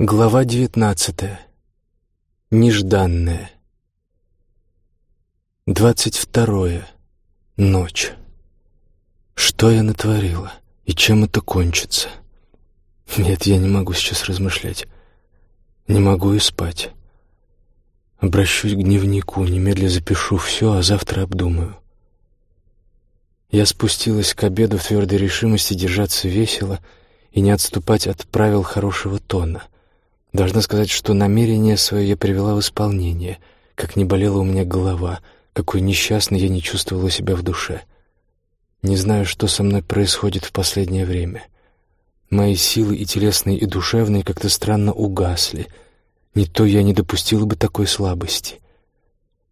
Глава девятнадцатая. Нежданная. Двадцать второе. Ночь. Что я натворила? И чем это кончится? Нет, я не могу сейчас размышлять. Не могу и спать. Обращусь к дневнику, немедля запишу все, а завтра обдумаю. Я спустилась к обеду в твердой решимости держаться весело и не отступать от правил хорошего тона — Должна сказать, что намерение свое я привела в исполнение, как не болела у меня голова, какой несчастной я не чувствовала себя в душе. Не знаю, что со мной происходит в последнее время. Мои силы и телесные, и душевные как-то странно угасли. Не то я не допустила бы такой слабости.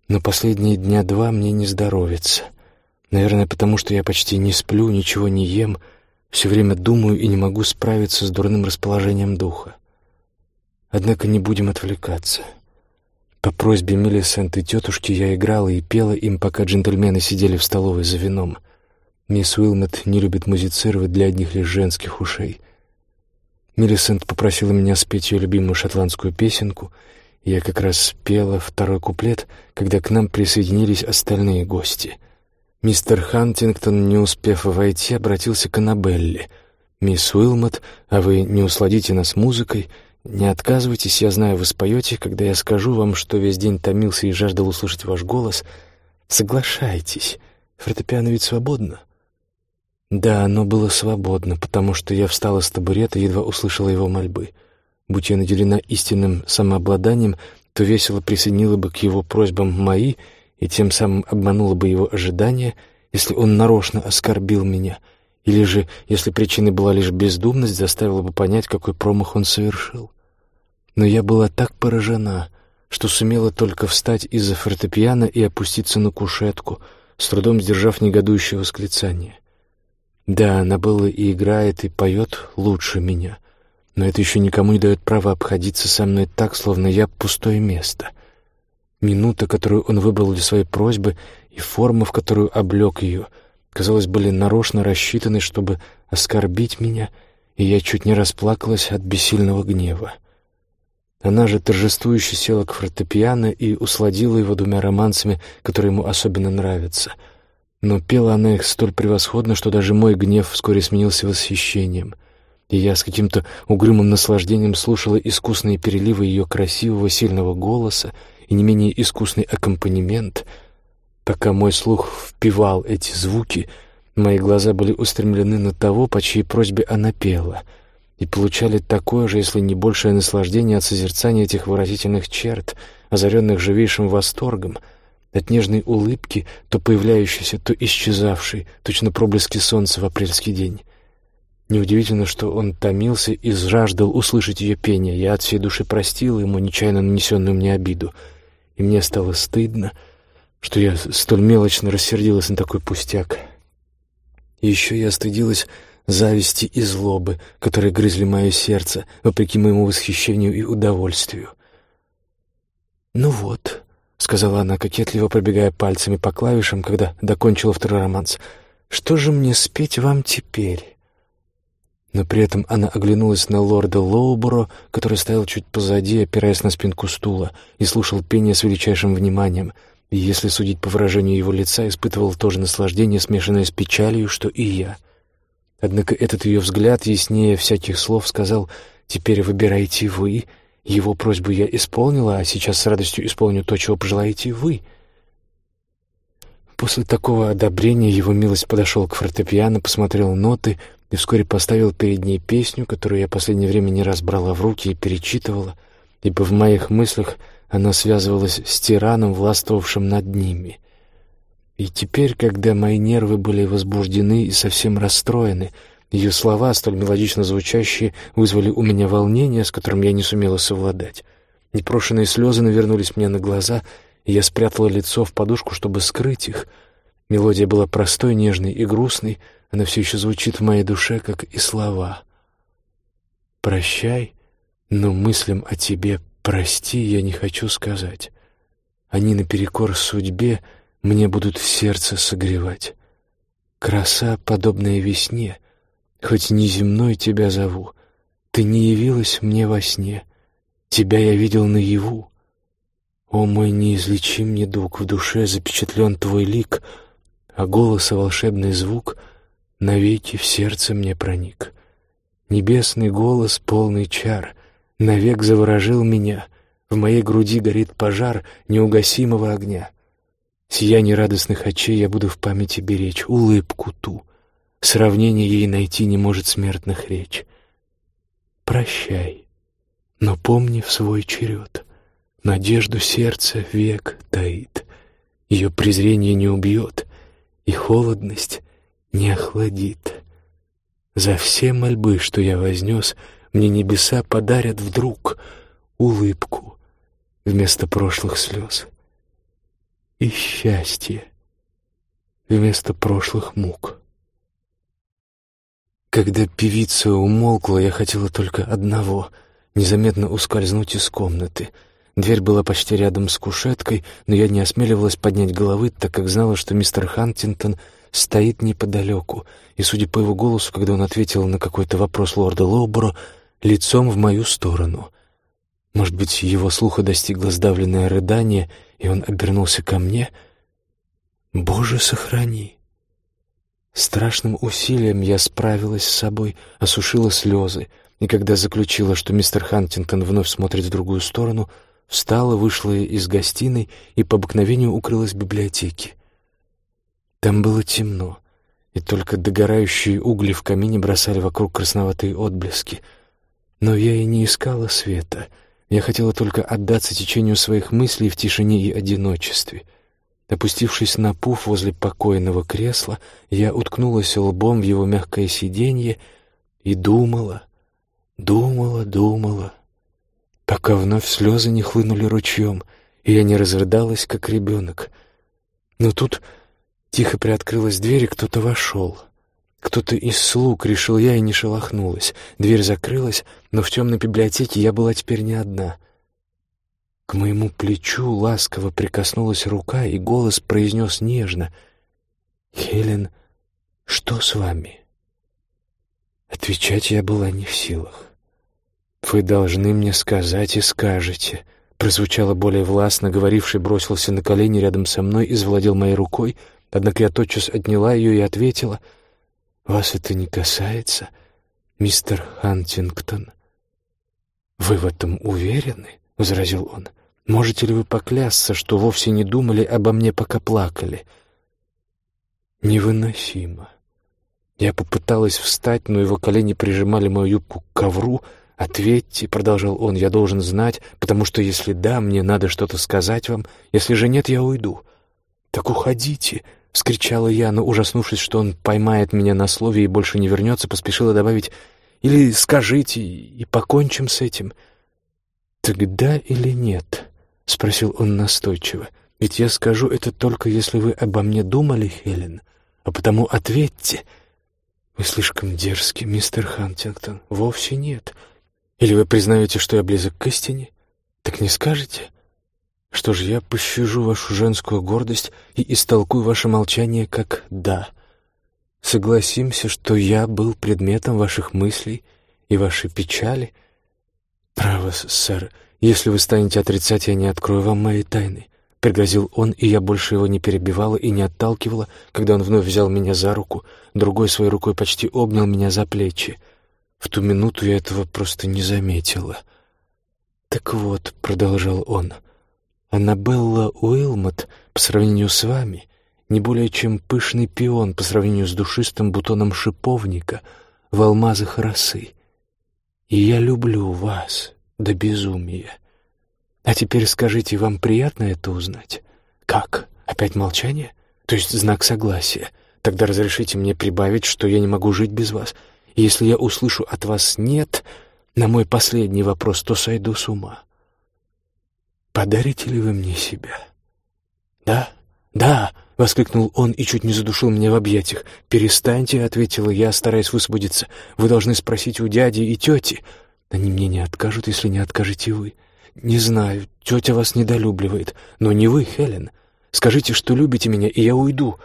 Но последние дня два мне не здоровится. Наверное, потому что я почти не сплю, ничего не ем, все время думаю и не могу справиться с дурным расположением духа. Однако не будем отвлекаться. По просьбе Миллисент и тетушки я играла и пела им, пока джентльмены сидели в столовой за вином. Мисс Уилмот не любит музицировать для одних лишь женских ушей. Миллисент попросила меня спеть ее любимую шотландскую песенку, и я как раз спела второй куплет, когда к нам присоединились остальные гости. Мистер Хантингтон, не успев войти, обратился к Аннабелле. «Мисс Уилмот, а вы не усладите нас музыкой?» «Не отказывайтесь, я знаю, вы споете, когда я скажу вам, что весь день томился и жаждал услышать ваш голос. Соглашайтесь, фортепиано ведь свободно». Да, оно было свободно, потому что я встала с табурета и едва услышала его мольбы. Будь я наделена истинным самообладанием, то весело присоединила бы к его просьбам мои и тем самым обманула бы его ожидания, если он нарочно оскорбил меня, или же, если причиной была лишь бездумность, заставила бы понять, какой промах он совершил. Но я была так поражена, что сумела только встать из-за фортепиано и опуститься на кушетку, с трудом сдержав негодующее восклицание. Да, она была и играет, и поет лучше меня, но это еще никому не дает права обходиться со мной так, словно я пустое место. Минута, которую он выбрал для своей просьбы, и форма, в которую облег ее, казалось, были нарочно рассчитаны, чтобы оскорбить меня, и я чуть не расплакалась от бессильного гнева. Она же торжествующе села к фортепиано и усладила его двумя романсами, которые ему особенно нравятся. Но пела она их столь превосходно, что даже мой гнев вскоре сменился восхищением. И я с каким-то угрюмым наслаждением слушала искусные переливы ее красивого, сильного голоса и не менее искусный аккомпанемент. Пока мой слух впивал эти звуки, мои глаза были устремлены на того, по чьей просьбе она пела — и получали такое же, если не большее наслаждение от созерцания этих выразительных черт, озаренных живейшим восторгом, от нежной улыбки, то появляющейся, то исчезавшей, точно проблески солнца в апрельский день. Неудивительно, что он томился и жаждал услышать ее пение. Я от всей души простила ему нечаянно нанесенную мне обиду, и мне стало стыдно, что я столь мелочно рассердилась на такой пустяк. И еще я стыдилась зависти и злобы, которые грызли мое сердце, вопреки моему восхищению и удовольствию. «Ну вот», — сказала она, кокетливо пробегая пальцами по клавишам, когда докончила второй романс, — «что же мне спеть вам теперь?» Но при этом она оглянулась на лорда Лоуборо, который стоял чуть позади, опираясь на спинку стула, и слушал пение с величайшим вниманием, и, если судить по выражению его лица, испытывал то же наслаждение, смешанное с печалью, что и я. Однако этот ее взгляд, яснее всяких слов, сказал «Теперь выбирайте вы». Его просьбу я исполнила, а сейчас с радостью исполню то, чего пожелаете вы. После такого одобрения его милость подошел к фортепиано, посмотрел ноты и вскоре поставил перед ней песню, которую я последнее время не раз брала в руки и перечитывала, ибо в моих мыслях она связывалась с тираном, властвовавшим над ними. И теперь, когда мои нервы были возбуждены и совсем расстроены, ее слова, столь мелодично звучащие, вызвали у меня волнение, с которым я не сумела совладать. Непрошенные слезы навернулись мне на глаза, и я спрятала лицо в подушку, чтобы скрыть их. Мелодия была простой, нежной и грустной, она все еще звучит в моей душе, как и слова. «Прощай, но мыслям о тебе прости я не хочу сказать. Они наперекор судьбе — мне будут сердце согревать. Краса, подобная весне, хоть неземной тебя зову, ты не явилась мне во сне, Тебя я видел наяву. О, мой неизлечим недуг, в душе запечатлен твой лик, А голоса волшебный звук навеки в сердце мне проник. Небесный голос, полный чар, навек заворожил меня, В моей груди горит пожар неугасимого огня. Сияние радостных очей я буду в памяти беречь, улыбку ту. Сравнение ей найти не может смертных речь. Прощай, но помни в свой черед — Надежду сердце век таит, Ее презрение не убьет, И холодность не охладит. За все мольбы, что я вознес, Мне небеса подарят вдруг Улыбку вместо прошлых слез И счастье вместо прошлых мук. Когда певица умолкла, я хотела только одного — незаметно ускользнуть из комнаты — Дверь была почти рядом с кушеткой, но я не осмеливалась поднять головы, так как знала, что мистер Хантингтон стоит неподалеку, и, судя по его голосу, когда он ответил на какой-то вопрос лорда Лоуборо, лицом в мою сторону. Может быть, его слуха достигло сдавленное рыдание, и он обернулся ко мне? «Боже, сохрани!» Страшным усилием я справилась с собой, осушила слезы, и когда заключила, что мистер Хантингтон вновь смотрит в другую сторону — встала, вышла из гостиной и по обыкновению укрылась в библиотеке. Там было темно, и только догорающие угли в камине бросали вокруг красноватые отблески. Но я и не искала света. Я хотела только отдаться течению своих мыслей в тишине и одиночестве. Опустившись на пуф возле покойного кресла, я уткнулась лбом в его мягкое сиденье и думала, думала, думала пока вновь слезы не хлынули ручьем, и я не разрыдалась, как ребенок. Но тут тихо приоткрылась дверь, и кто-то вошел. Кто-то из слуг, решил я, и не шелохнулась. Дверь закрылась, но в темной библиотеке я была теперь не одна. К моему плечу ласково прикоснулась рука, и голос произнес нежно. «Хелен, что с вами?» Отвечать я была не в силах. «Вы должны мне сказать и скажете», — прозвучало более властно, говоривший бросился на колени рядом со мной и завладел моей рукой, однако я тотчас отняла ее и ответила, «Вас это не касается, мистер Хантингтон». «Вы в этом уверены?» — возразил он. «Можете ли вы поклясться, что вовсе не думали обо мне, пока плакали?» «Невыносимо». Я попыталась встать, но его колени прижимали мою юбку к ковру, — «Ответьте», — продолжал он, — «я должен знать, потому что если да, мне надо что-то сказать вам, если же нет, я уйду». «Так уходите», — вскричала я, но, ужаснувшись, что он поймает меня на слове и больше не вернется, поспешила добавить «Или скажите, и покончим с этим». «Тогда или нет?» — спросил он настойчиво. «Ведь я скажу это только, если вы обо мне думали, Хелен, а потому ответьте». «Вы слишком дерзкий, мистер Хантингтон. Вовсе нет. Или вы признаете, что я близок к истине? Так не скажете? Что ж, я пощажу вашу женскую гордость и истолкую ваше молчание как «да». Согласимся, что я был предметом ваших мыслей и вашей печали. Право, сэр, если вы станете отрицать, я не открою вам мои тайны. Пригрозил он, и я больше его не перебивала и не отталкивала, когда он вновь взял меня за руку, другой своей рукой почти обнял меня за плечи. В ту минуту я этого просто не заметила. «Так вот», — продолжал он, — «Аннабелла Уилмот по сравнению с вами не более чем пышный пион по сравнению с душистым бутоном шиповника в алмазах росы. И я люблю вас до безумия. А теперь скажите, вам приятно это узнать? Как? Опять молчание? То есть знак согласия. Тогда разрешите мне прибавить, что я не могу жить без вас» если я услышу от вас «нет» на мой последний вопрос, то сойду с ума. Подарите ли вы мне себя? Да, да, — воскликнул он и чуть не задушил меня в объятиях. «Перестаньте», — ответила я, стараясь высвободиться. «Вы должны спросить у дяди и тети. Они мне не откажут, если не откажете вы. Не знаю, тетя вас недолюбливает, но не вы, Хелен. Скажите, что любите меня, и я уйду».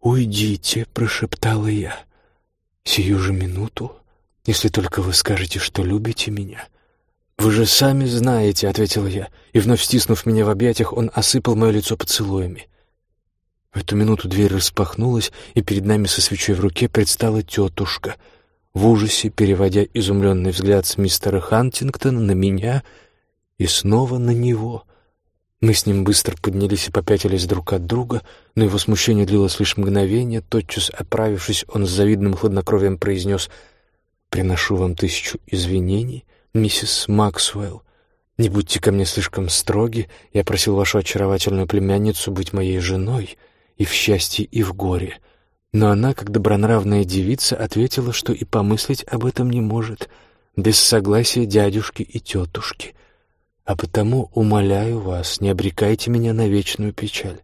«Уйдите», — прошептала я. Сию же минуту, если только вы скажете, что любите меня. «Вы же сами знаете», — ответила я, и, вновь стиснув меня в объятиях, он осыпал мое лицо поцелуями. В эту минуту дверь распахнулась, и перед нами со свечой в руке предстала тетушка, в ужасе переводя изумленный взгляд с мистера Хантингтона на меня и снова на него. Мы с ним быстро поднялись и попятились друг от друга, но его смущение длилось лишь мгновение. Тотчас оправившись, он с завидным хладнокровием произнес «Приношу вам тысячу извинений, миссис Максвелл. Не будьте ко мне слишком строги. Я просил вашу очаровательную племянницу быть моей женой и в счастье, и в горе». Но она, как добронравная девица, ответила, что и помыслить об этом не может, без согласия дядюшки и тетушки — а потому умоляю вас, не обрекайте меня на вечную печаль.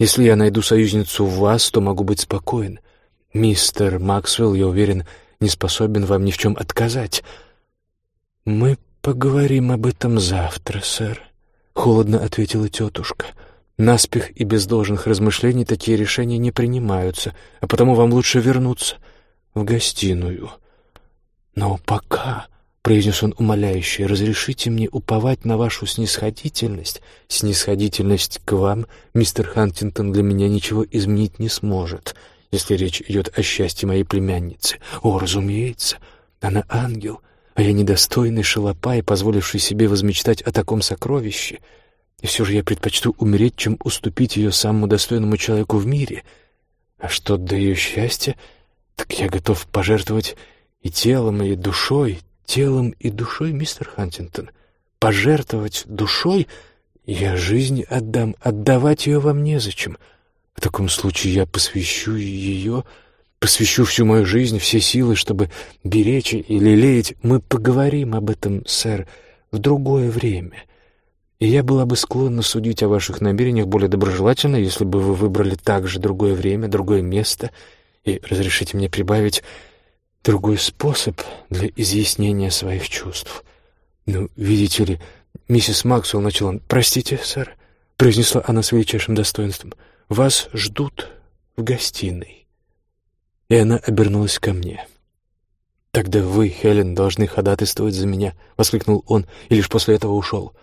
Если я найду союзницу в вас, то могу быть спокоен. Мистер Максвелл, я уверен, не способен вам ни в чем отказать. Мы поговорим об этом завтра, сэр, — холодно ответила тетушка. Наспех и без должных размышлений такие решения не принимаются, а потому вам лучше вернуться в гостиную. Но пока — произнес он умоляюще, — «разрешите мне уповать на вашу снисходительность. Снисходительность к вам, мистер Хантингтон, для меня ничего изменить не сможет, если речь идет о счастье моей племянницы. О, разумеется, она ангел, а я недостойный шалопай, позволивший себе возмечтать о таком сокровище. И все же я предпочту умереть, чем уступить ее самому достойному человеку в мире. А что до ее счастья, так я готов пожертвовать и телом, и душой, телом и душой, мистер Хантингтон. Пожертвовать душой я жизнь отдам, отдавать ее вам незачем. В таком случае я посвящу ее, посвящу всю мою жизнь, все силы, чтобы беречь и лелеять. Мы поговорим об этом, сэр, в другое время. И я была бы склонна судить о ваших намерениях более доброжелательно, если бы вы выбрали также другое время, другое место. И разрешите мне прибавить другой способ для изъяснения своих чувств. Ну, видите ли, миссис Максвелл начала... «Простите, сэр», — произнесла она с величайшим достоинством, — «вас ждут в гостиной». И она обернулась ко мне. «Тогда вы, Хелен, должны ходатайствовать за меня», — воскликнул он, и лишь после этого ушел.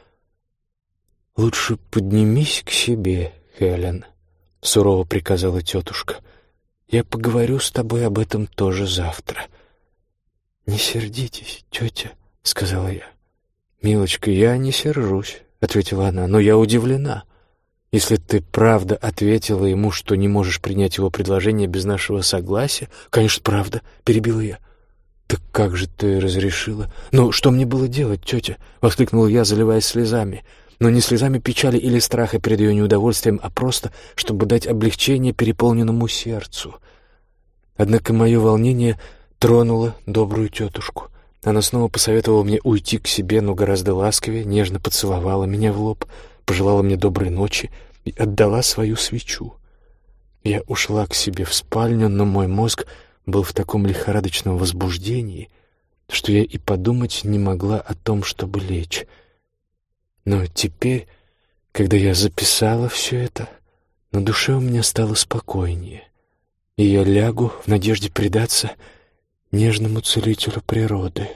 «Лучше поднимись к себе, Хелен», — сурово приказала тетушка. Я поговорю с тобой об этом тоже завтра». «Не сердитесь, тетя», — сказала я. «Милочка, я не сержусь», — ответила она, — «но я удивлена. Если ты правда ответила ему, что не можешь принять его предложение без нашего согласия...» «Конечно, правда», — перебила я. «Так как же ты разрешила?» «Ну, что мне было делать, тетя?» — воскликнула я, заливаясь слезами но не слезами печали или страха перед ее неудовольствием, а просто, чтобы дать облегчение переполненному сердцу. Однако мое волнение тронуло добрую тетушку. Она снова посоветовала мне уйти к себе, но гораздо ласковее, нежно поцеловала меня в лоб, пожелала мне доброй ночи и отдала свою свечу. Я ушла к себе в спальню, но мой мозг был в таком лихорадочном возбуждении, что я и подумать не могла о том, чтобы лечь. Но теперь, когда я записала все это, на душе у меня стало спокойнее, и я лягу в надежде предаться нежному целителю природы».